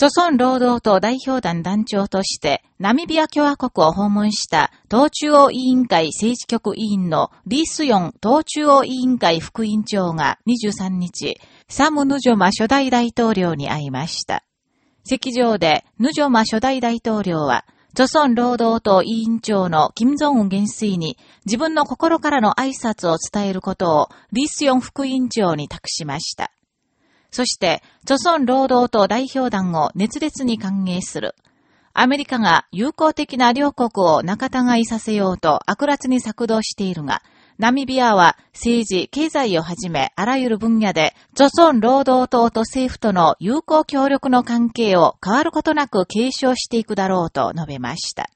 朝鮮労働党代表団団長として、ナミビア共和国を訪問した党中央委員会政治局委員のリースヨン党中央委員会副委員長が23日、サム・ヌジョマ初代大統領に会いました。席上で、ヌジョマ初代大統領は、朝鮮労働党委員長の金正恩元帥に自分の心からの挨拶を伝えることをリースヨン副委員長に託しました。そして、著村労働党代表団を熱烈に歓迎する。アメリカが友好的な両国を仲違いさせようと悪辣に策動しているが、ナミビアは政治、経済をはじめあらゆる分野で、著村労働党と政府との友好協力の関係を変わることなく継承していくだろうと述べました。